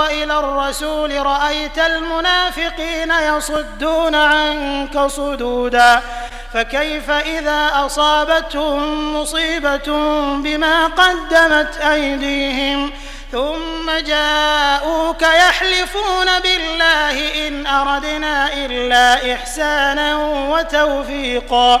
وإلى الرسول رأيت المنافقين يصدون عنك صدودا فكيف إذا أصابتهم مصيبة بما قدمت أيديهم؟ ثم جاءوك يحلفون بالله إن أردنا إلا إحسانا وتوفيقا.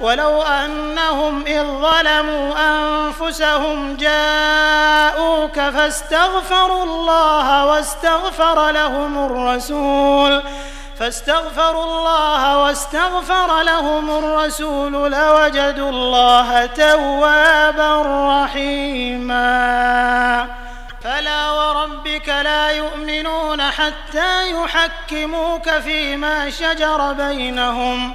ولو أنهم إذ ظلموا أنفسهم جاءوك فاستغفروا الله واستغفر لهم الرسول فاستغفروا الله واستغفر لهم الرسول لوجدوا الله توابا رحيما. فلا وربك لا يؤمنون حتى يحكموك فيما شجر بينهم